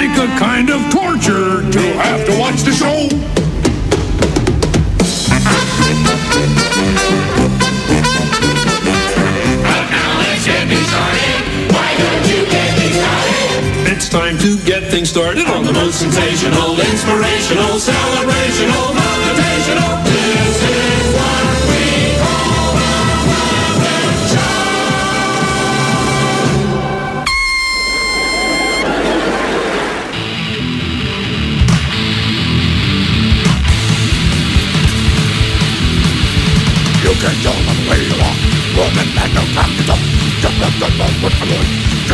Like a kind of torture to Have to watch the show. It's time to get things started on the most Sensational, inspirational, celebrational,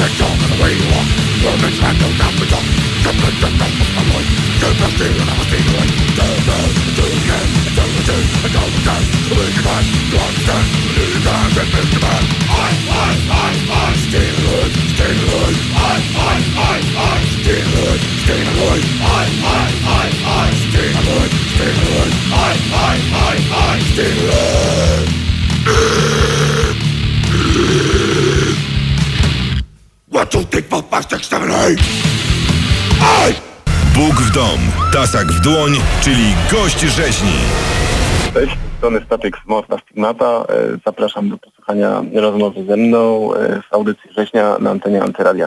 You can talk in the way you walk. Women stand no down the top. Come on, come on, come on, boy. Give the steal and I'm a steal away. Do it, do it, do it again. Do it, do it, do it again. Do it again. You understand? Do it again. Then build your man. I, I, I, I, steal it, steal it. I, I, I, I, steal it, steal it. I, I, I, I, steal it, steal it. I, I, I, I, steal it. One, five, six, seven, eight. Eight! Bóg w dom, tasak w dłoń, czyli gość rzeźni. Cześć, z strony Statek z Mosta Stigmata. E, Zapraszam do posłuchania rozmowy ze mną e, w audycji września na antenie Antyradia.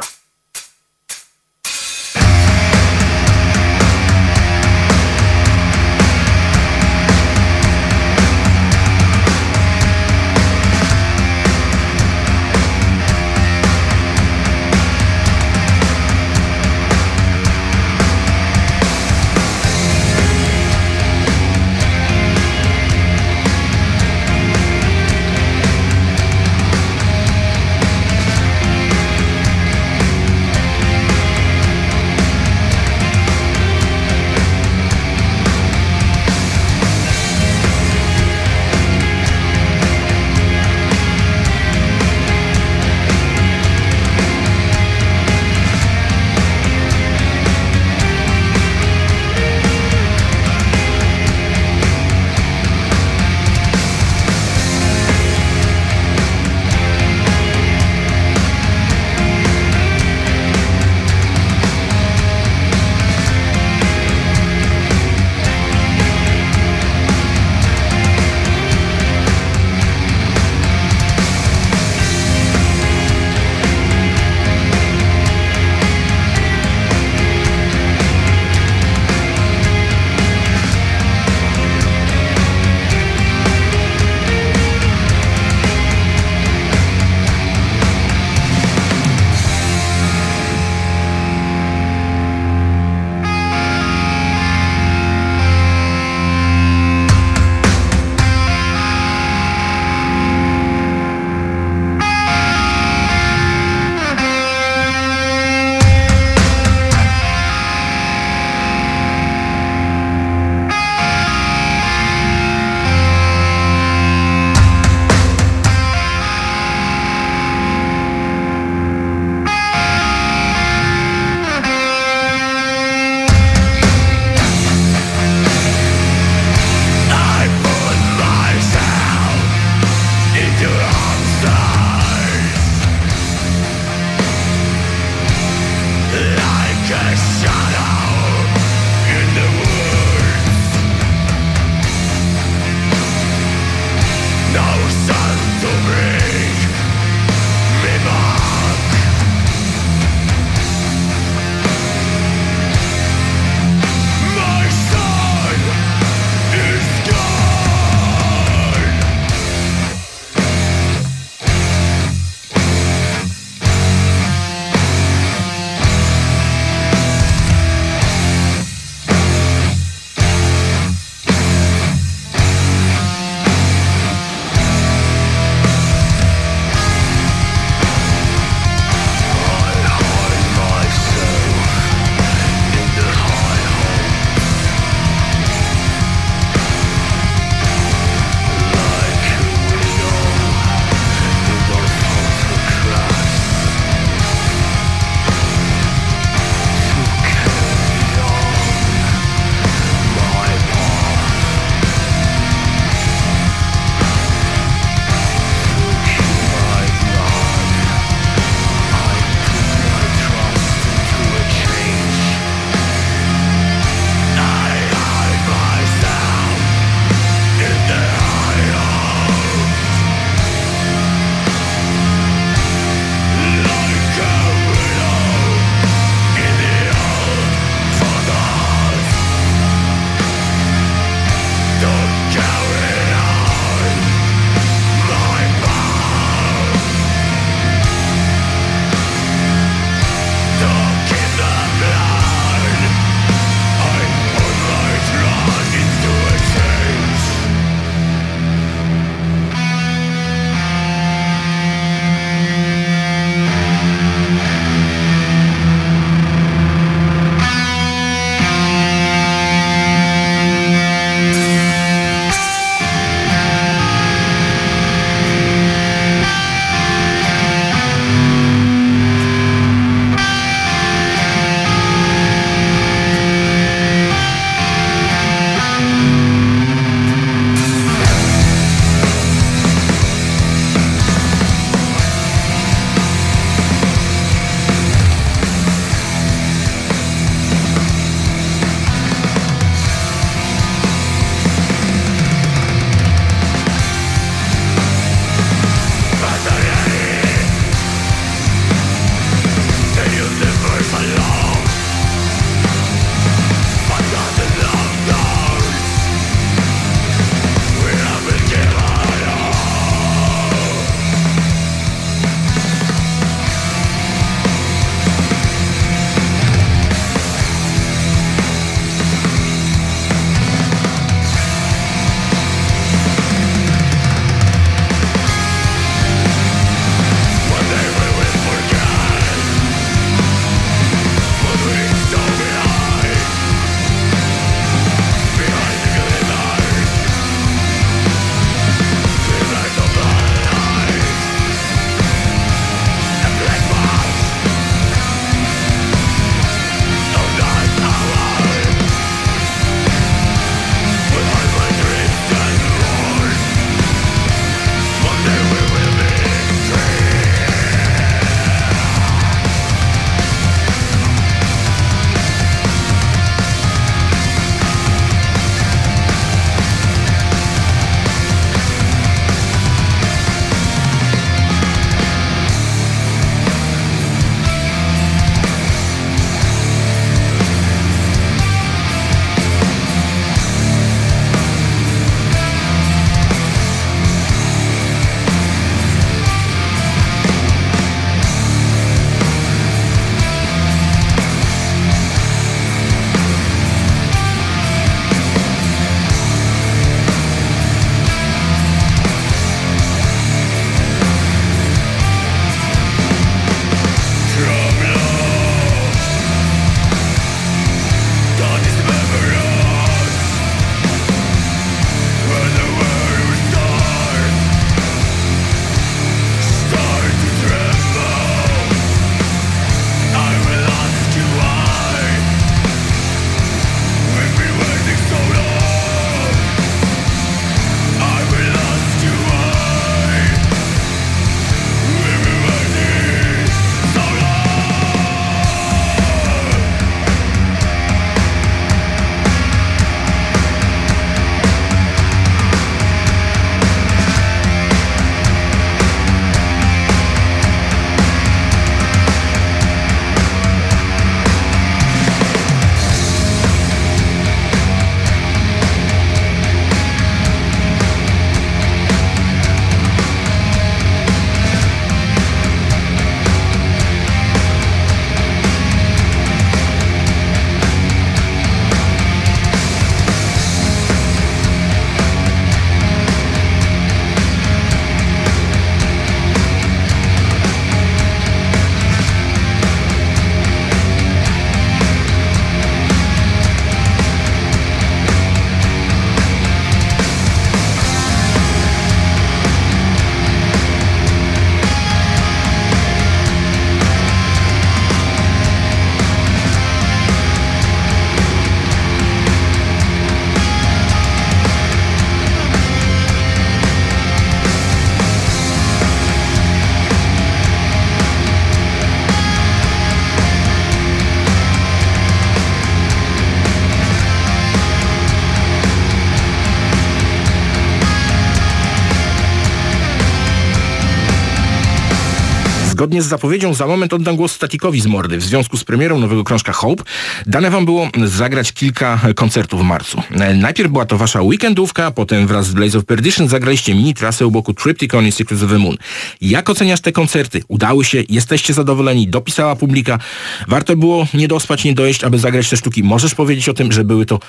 Zgodnie z zapowiedzią za moment oddam głos Statikowi z Mordy. W związku z premierą nowego krążka Hope dane wam było zagrać kilka koncertów w marcu. Najpierw była to wasza weekendówka, potem wraz z Blaze of Perdition zagraliście mini trasę u boku Triptychon i Secrets of the Moon. Jak oceniasz te koncerty? Udały się? Jesteście zadowoleni? Dopisała publika? Warto było nie dospać, nie dojeść, aby zagrać te sztuki. Możesz powiedzieć o tym, że były to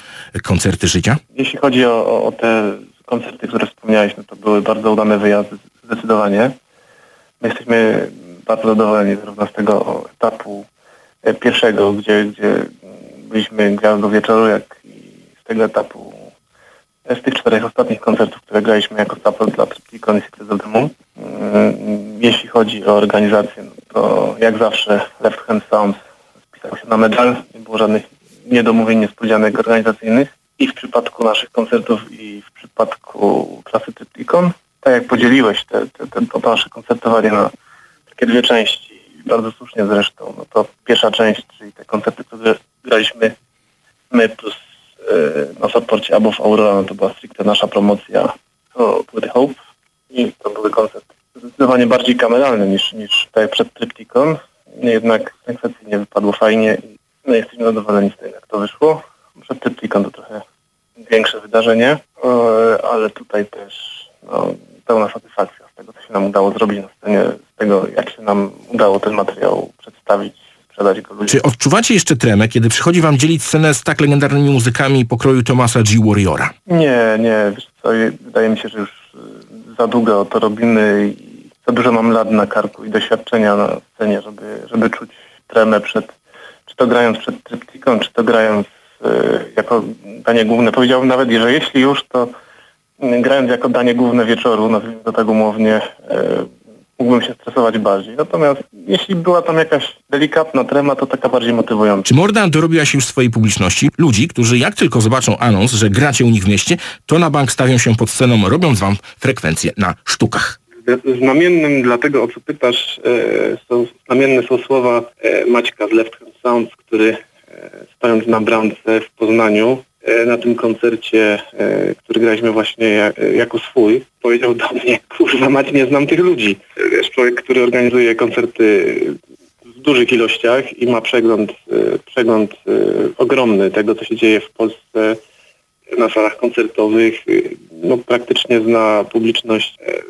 koncerty życia? Jeśli chodzi o, o te koncerty, które wspomniałeś, no to były bardzo udane wyjazdy, zdecydowanie. My jesteśmy bardzo zadowoleni zarówno z tego etapu e, pierwszego, gdzie, gdzie byliśmy gwiazdą wieczoru, jak i z tego etapu, e, z tych czterech ostatnich koncertów, które graliśmy jako support dla Triptychon i Moon. Mm, Jeśli chodzi o organizację, no to jak zawsze Left Hand Sounds spisał się na medal, nie było żadnych niedomówień, niespodzianek organizacyjnych. I w przypadku naszych koncertów i w przypadku klasy Triptychon, tak jak podzieliłeś te, te, te, to nasze koncertowanie na takie dwie części, bardzo słusznie zresztą, no to pierwsza część, czyli te koncerty, które graliśmy my plus e, na supporcie Above Aurora, no to była stricte nasza promocja to płyty Hope. I to były koncerty zdecydowanie bardziej kameralne niż, niż tak przed Triptychon, jednak sekwencyjnie wypadło fajnie i no, jesteśmy zadowoleni z tego, jak to wyszło. Przed Triptychon to trochę większe wydarzenie, e, ale tutaj też no, pełna satysfakcja z tego, co się nam udało zrobić na scenie, z tego, jak się nam udało ten materiał przedstawić, sprzedać go ludziom. Czy odczuwacie jeszcze tremę, kiedy przychodzi wam dzielić scenę z tak legendarnymi muzykami pokroju Tomasa G. Warriora? Nie, nie, wiesz co, wydaje mi się, że już y, za długo to robimy i za dużo mam lat na karku i doświadczenia na scenie, żeby, żeby czuć tremę przed, czy to grając przed Triptychon, czy to grając y, jako danie główne. Powiedziałbym nawet, że jeśli już, to grając jako danie główne wieczoru, nazwijmy to tak umownie, y, mógłbym się stresować bardziej. Natomiast jeśli była tam jakaś delikatna trema, to taka bardziej motywująca. Czy Morda dorobiła się już swojej publiczności? Ludzi, którzy jak tylko zobaczą anons, że gracie u nich w mieście, to na bank stawią się pod sceną, robiąc wam frekwencję na sztukach. Znamiennym dla tego, o co pytasz, e, są, znamienne są słowa e, Maćka z Left Hand Sounds, który e, stojąc na bramce w Poznaniu, e, na tym koncercie, e, który graliśmy właśnie e, jako swój, powiedział do mnie, kurwa Mać, nie znam tych ludzi. E, Wiesz, człowiek, który organizuje koncerty w dużych ilościach i ma przegląd, e, przegląd e, ogromny tego, co się dzieje w Polsce na salach koncertowych, no praktycznie zna publiczność, e,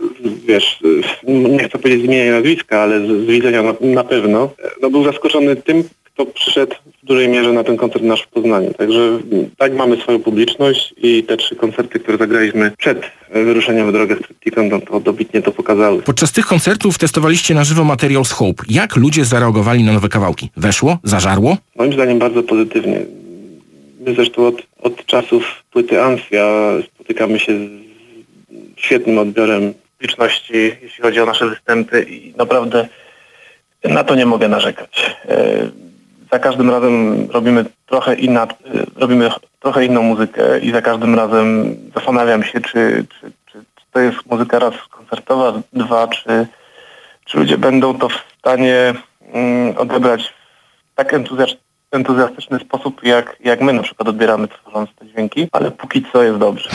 wiesz, nie chcę powiedzieć z imienia nazwiska, ale z, z widzenia na, na pewno. E, No był zaskoczony tym, kto przyszedł w dużej mierze na ten koncert nasz w Poznaniu. Także tak mamy swoją publiczność i te trzy koncerty, które zagraliśmy przed e, wyruszeniem w drogę z Triptychon, no to dobitnie to pokazały. Podczas tych koncertów testowaliście na żywo materiał z Hope. Jak ludzie zareagowali na nowe kawałki? Weszło? Zażarło? Moim zdaniem bardzo pozytywnie. My zresztą od, od czasów płyty Ansja spotykamy się z świetnym odbiorem publiczności, jeśli chodzi o nasze występy i naprawdę na to nie mogę narzekać. Za każdym razem robimy trochę, inna, e, robimy trochę inną muzykę i za każdym razem zastanawiam się, czy, czy, czy, czy to jest muzyka raz koncertowa, dwa, czy, czy ludzie będą to w stanie mm, odebrać w tak entuzjastyczny sposób, jak, jak my na przykład odbieramy tworząc te dźwięki, ale póki co jest dobrze.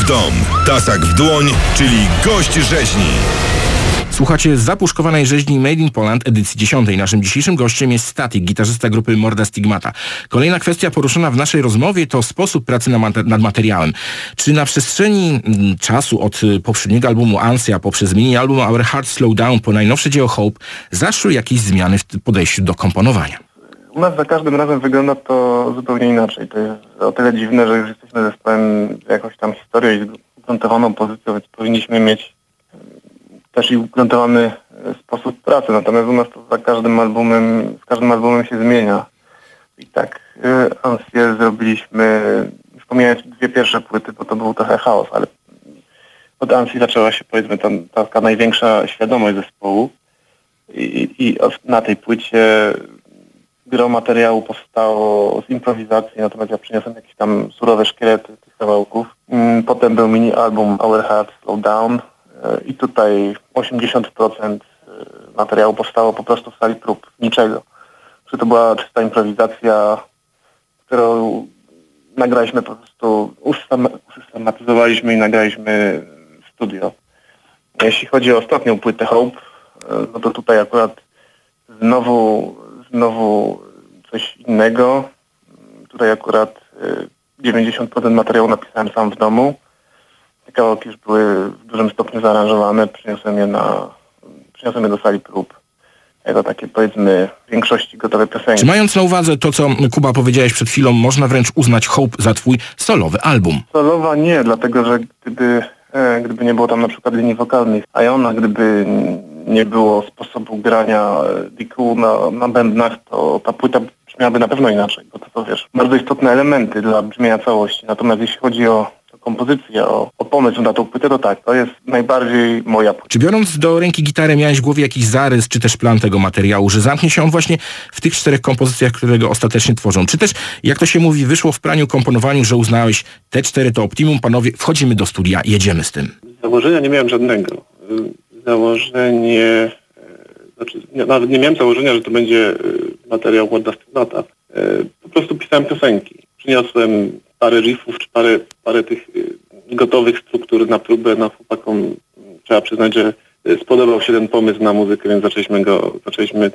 W dom, tasak w dłoń, czyli gość rzeźni. Słuchacie zapuszkowanej rzeźni Made in Poland edycji 10. Naszym dzisiejszym gościem jest Static, gitarzysta grupy Morda Stigmata. Kolejna kwestia poruszona w naszej rozmowie to sposób pracy nad materiałem. Czy na przestrzeni mm, czasu od y, poprzedniego albumu Ansia poprzez mini album Our Heart Slow Down po najnowsze dzieło Hope zaszły jakieś zmiany w podejściu do komponowania? U nas za każdym razem wygląda to zupełnie inaczej. To jest o tyle dziwne, że już jesteśmy zespołem jakąś tam historią i ugruntowaną pozycją, więc powinniśmy mieć też i ugruntowany e, sposób pracy. Natomiast u nas to za każdym albumem, z każdym albumem się zmienia. I tak y, Ansję zrobiliśmy, już pomijając dwie pierwsze płyty, bo to był trochę chaos, ale od Ansji zaczęła się powiedzmy ta, taka największa świadomość zespołu. I, i na tej płycie gro materiału powstało z improwizacji, natomiast ja przyniosłem jakieś tam surowe szkielety tych kawałków. Mm, Potem był mini album Our Heart Slow Down e, i tutaj 80% materiału powstało po prostu w sali prób, niczego. Czy to była czysta improwizacja, którą nagraliśmy po prostu, usystema- usystematyzowaliśmy i nagraliśmy w studio. Jeśli chodzi o ostatnią płytę Hope, e, no to tutaj akurat znowu, znowu coś innego. Tutaj akurat e, 90% materiału napisałem sam w domu. Te kawałki już były w dużym stopniu zaaranżowane. Przyniosłem je, na, przyniosłem je do sali prób. Jako takie powiedzmy w większości gotowe piosenki. Czy mając na uwadze to, co Kuba powiedziałeś przed chwilą, można wręcz uznać Hope za twój solowy album? Solowa nie, dlatego że gdyby, e, gdyby nie było tam na przykład linii wokalnych, a ona gdyby nie było sposobu grania e, DQ na, na bębnach, to ta płyta brzmiałaby na pewno inaczej, bo to są wiesz, bardzo istotne elementy dla brzmienia całości. Natomiast jeśli chodzi o, o kompozycję, o, o pomysł na tą płytę, to tak, to jest najbardziej moja płyta. Czy biorąc do ręki gitarę miałeś w głowie jakiś zarys, czy też plan tego materiału, że zamknie się on właśnie w tych czterech kompozycjach, które go ostatecznie tworzą? Czy też, jak to się mówi, wyszło w praniu komponowaniu, że uznałeś te cztery to optimum, panowie, wchodzimy do studia, jedziemy z tym? Założenia nie miałem żadnego. Założenie, e, znaczy nawet nie miałem założenia, że to będzie y, materiał Morda Stygnata. E, Po prostu pisałem piosenki. Przyniosłem parę riffów, czy parę, parę tych gotowych struktur na próbę, na chłopakom. Trzeba przyznać, że spodobał się ten pomysł na muzykę, więc zaczęliśmy go, zaczęliśmy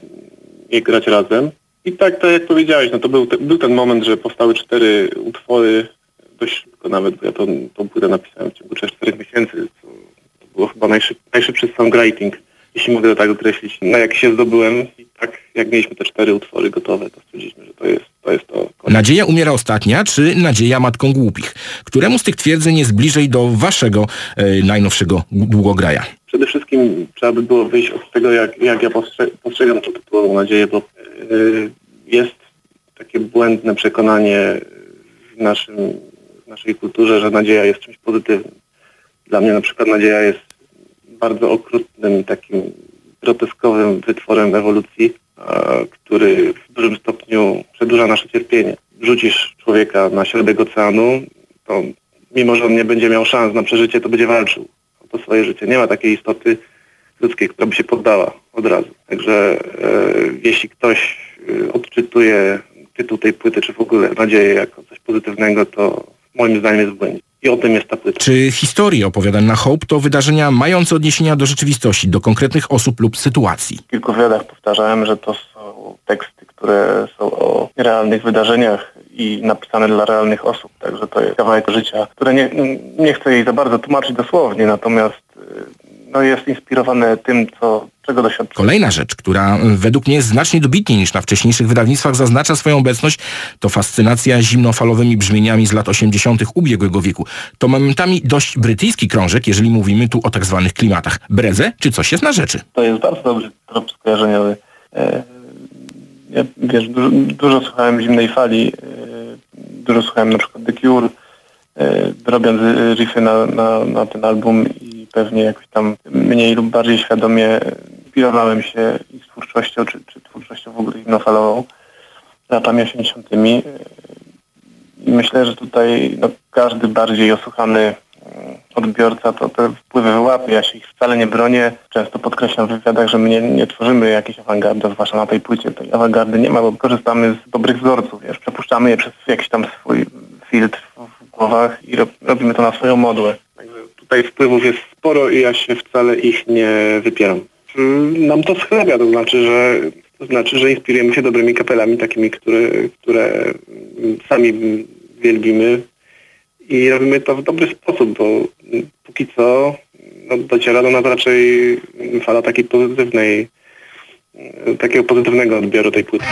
je grać razem. I tak, tak jak powiedziałeś, no to był, te, był ten moment, że powstały cztery utwory, dość szybko nawet, bo ja tą, tą płytę napisałem w ciągu 3-4 miesięcy, było chyba najszyb, najszybszy songwriting, jeśli mogę to tak określić, na jak się zdobyłem. I tak jak mieliśmy te cztery utwory gotowe, to stwierdziliśmy, że to jest to. Jest to Nadzieja umiera ostatnia, czy nadzieja matką głupich? Któremu z tych twierdzeń jest bliżej do waszego e, najnowszego długograja? Przede wszystkim trzeba by było wyjść od tego, jak, jak ja postrze- postrzegam tą tytułową nadzieję, bo yy, jest takie błędne przekonanie w, naszym, w naszej kulturze, że nadzieja jest czymś pozytywnym. Dla mnie na przykład nadzieja jest bardzo okrutnym, takim groteskowym wytworem ewolucji, a, który w dużym stopniu przedłuża nasze cierpienie. Rzucisz człowieka na środek oceanu, to mimo, że on nie będzie miał szans na przeżycie, to będzie walczył o to swoje życie. Nie ma takiej istoty ludzkiej, która by się poddała od razu. Także e, jeśli ktoś e, odczytuje tytuł tej płyty, czy w ogóle nadzieję jako coś pozytywnego, to moim zdaniem jest w błędzie. I o tym jest ta płyta. Czy historie opowiadań na Hope to wydarzenia mające odniesienia do rzeczywistości, do konkretnych osób lub sytuacji? W kilku wywiadach powtarzałem, że to są teksty, które są o realnych wydarzeniach i napisane dla realnych osób. Także to jest kawałek życia, które nie, nie chcę jej za bardzo tłumaczyć dosłownie, natomiast y, no, jest inspirowane tym, co, czego doświadczyłem. Kolejna rzecz, która y, według mnie jest znacznie dobitniej niż na wcześniejszych wydawnictwach zaznacza swoją obecność, to fascynacja zimnofalowymi brzmieniami z lat 80. ubiegłego wieku. To momentami dość brytyjski krążek, jeżeli mówimy tu o tak zwanych klimatach. Breze, czy coś jest na rzeczy? To jest bardzo dobry trop skojarzeniowy. E, Ja, wiesz, dużo, dużo słuchałem Zimnej Fali, e, dużo słuchałem na przykład The Cure, e, robiąc riffy na, na, na ten album i pewnie jakoś tam mniej lub bardziej świadomie inspirowałem się ich twórczością, czy, czy twórczością w ogóle zimnofalową latami 80. I myślę, że tutaj no, każdy bardziej osłuchany mm, odbiorca to te wpływy wyłapie. Ja się ich wcale nie bronię. Często podkreślam w wywiadach, że my nie, nie tworzymy jakiejś awangardy, zwłaszcza na tej płycie. Tej awangardy nie ma, bo korzystamy z dobrych wzorców, wiesz, przepuszczamy je przez jakiś tam swój filtr w głowach i rob, robimy to na swoją modłę. Tutaj wpływów jest sporo i ja się wcale ich nie wypieram. Mm, Nam to schlebia, to znaczy, że to znaczy, że inspirujemy się dobrymi kapelami, takimi, które, które mm, sami wielbimy i robimy to w dobry sposób, bo mm, póki co no, dociera do nas raczej fala takiej pozytywnej, takiego pozytywnego odbioru tej płyty.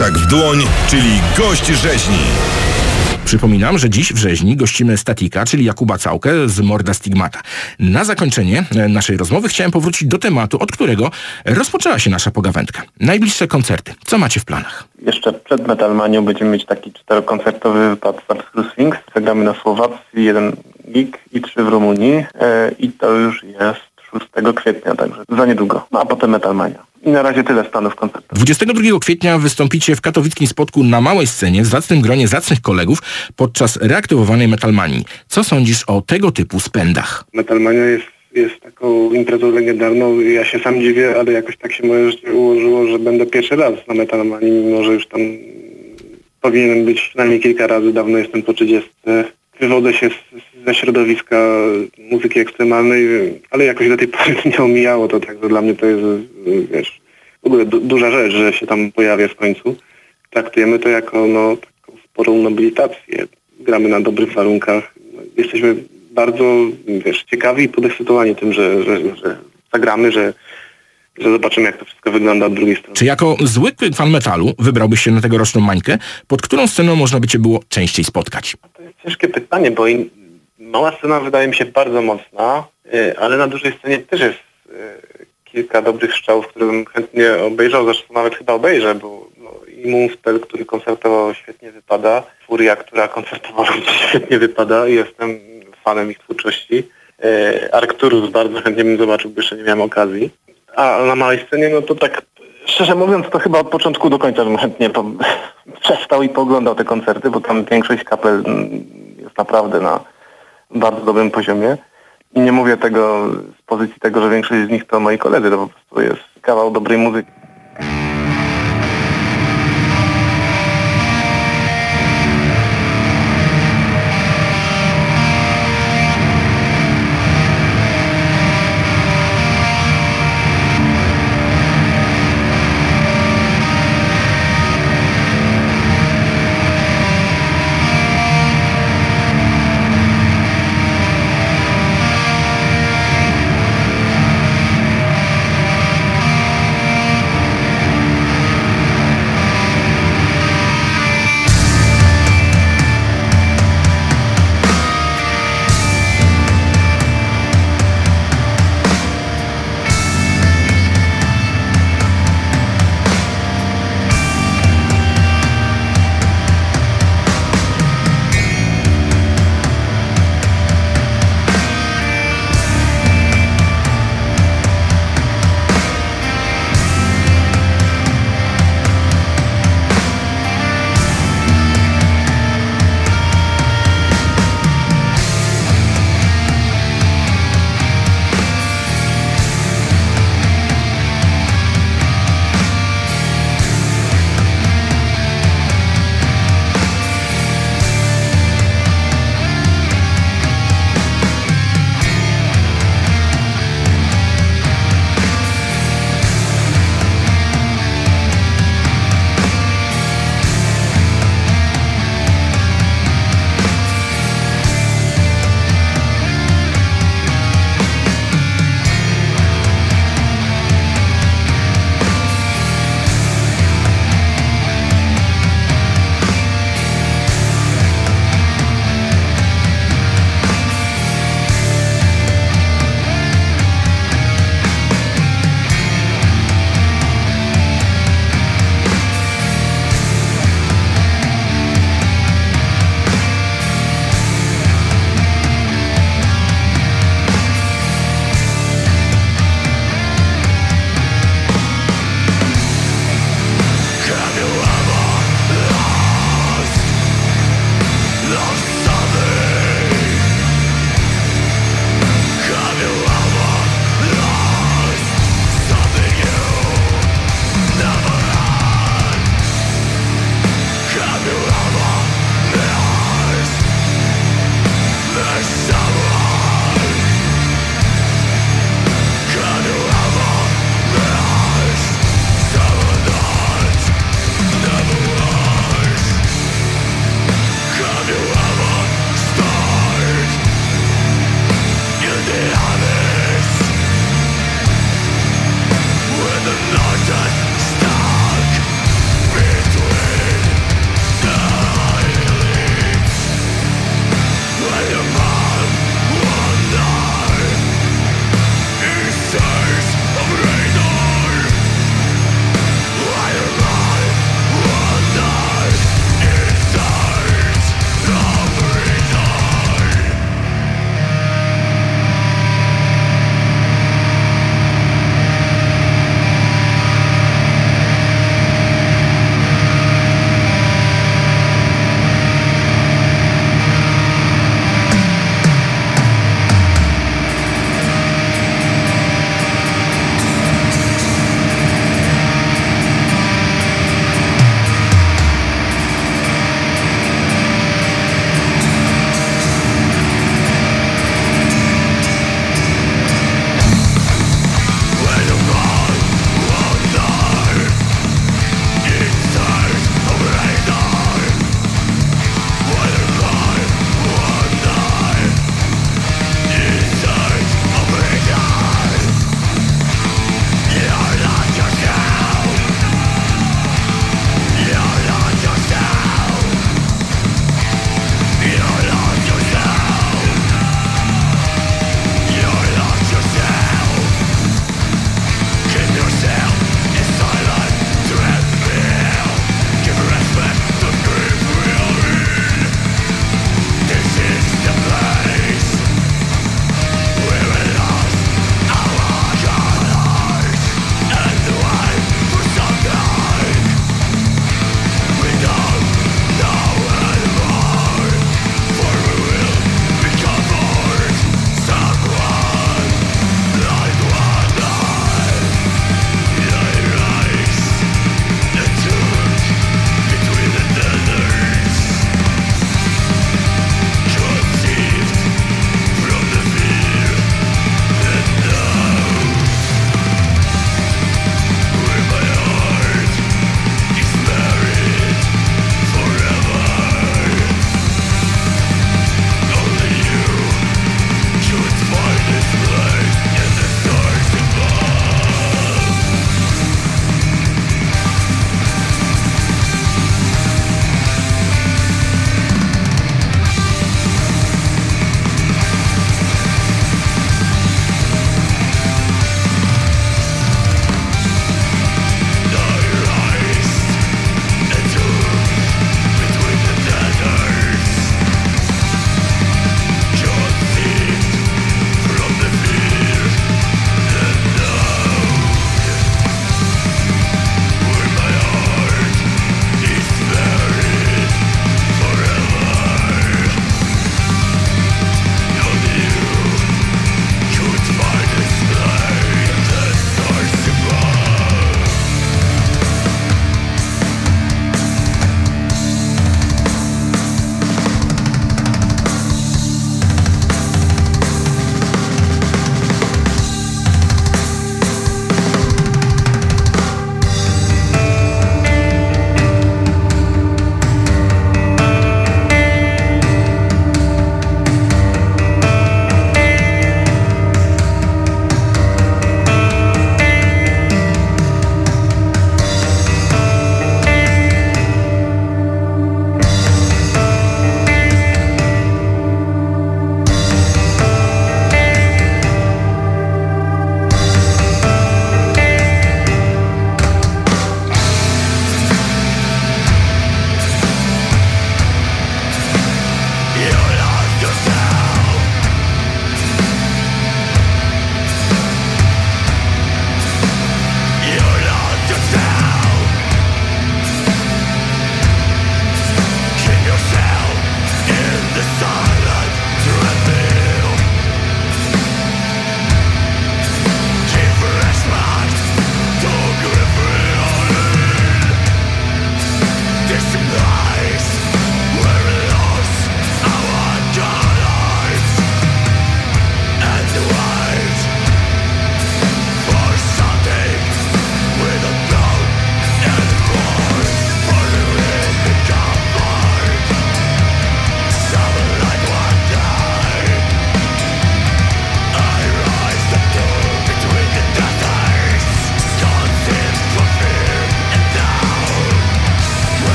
Tasak w dłoń, czyli gość rzeźni. Przypominam, że dziś w rzeźni gościmy Statika, czyli Jakuba Całkę z Morda Stigmata. Na zakończenie e, naszej rozmowy chciałem powrócić do tematu, od którego rozpoczęła się nasza pogawędka. Najbliższe koncerty. Co macie w planach? Jeszcze przed Metalmanią będziemy mieć taki czterokoncertowy wypad z Arcturus Wings. Zagramy na Słowacji, jeden gig i trzy w Rumunii. E, I to już jest 6 kwietnia, także za niedługo. No a potem Metalmania. I na razie tyle stanów koncertów. 22 kwietnia wystąpicie w katowickim spotku na małej scenie w zacnym gronie zacnych kolegów podczas reaktywowanej Metalmanii. Co sądzisz o tego typu spędach? Metalmania jest, jest taką imprezą legendarną. Ja się sam dziwię, ale jakoś tak się moje życie ułożyło, że będę pierwszy raz na Metalmanii, mimo że już tam powinienem być przynajmniej kilka razy. Dawno jestem po 30. Wywodzę się z, ze środowiska muzyki ekstremalnej, ale jakoś do tej pory nie omijało to, także dla mnie to jest, wiesz, w ogóle du- duża rzecz, że się tam pojawię w końcu. Traktujemy to jako no, taką sporą nobilitację. Gramy na dobrych warunkach. Jesteśmy bardzo, wiesz, ciekawi i podekscytowani tym, że, że, że zagramy, że, że zobaczymy, jak to wszystko wygląda od drugiej strony. Czy jako zwykły fan metalu wybrałbyś się na tegoroczną mańkę, pod którą sceną można by cię było częściej spotkać? To jest ciężkie pytanie, bo in, mała scena wydaje mi się bardzo mocna, y, ale na dużej scenie też jest y, kilka dobrych strzałów, które bym chętnie obejrzał, zresztą nawet chyba obejrzę, bo no, i Moonspell, który koncertował świetnie wypada, Furia, która koncertowała świetnie wypada i jestem fanem ich twórczości. Y, Arcturus bardzo chętnie bym zobaczył, bo jeszcze nie miałem okazji. A na małej scenie, no to tak Szczerze mówiąc, to chyba od początku do końca bym chętnie po... przestał i pooglądał te koncerty, bo tam większość kapel mm, jest naprawdę na bardzo dobrym poziomie. I nie mówię tego z pozycji tego, że większość z nich to moi koledzy, to po prostu jest kawał dobrej muzyki.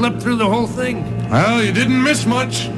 Slept through the whole thing. Well, you didn't miss much.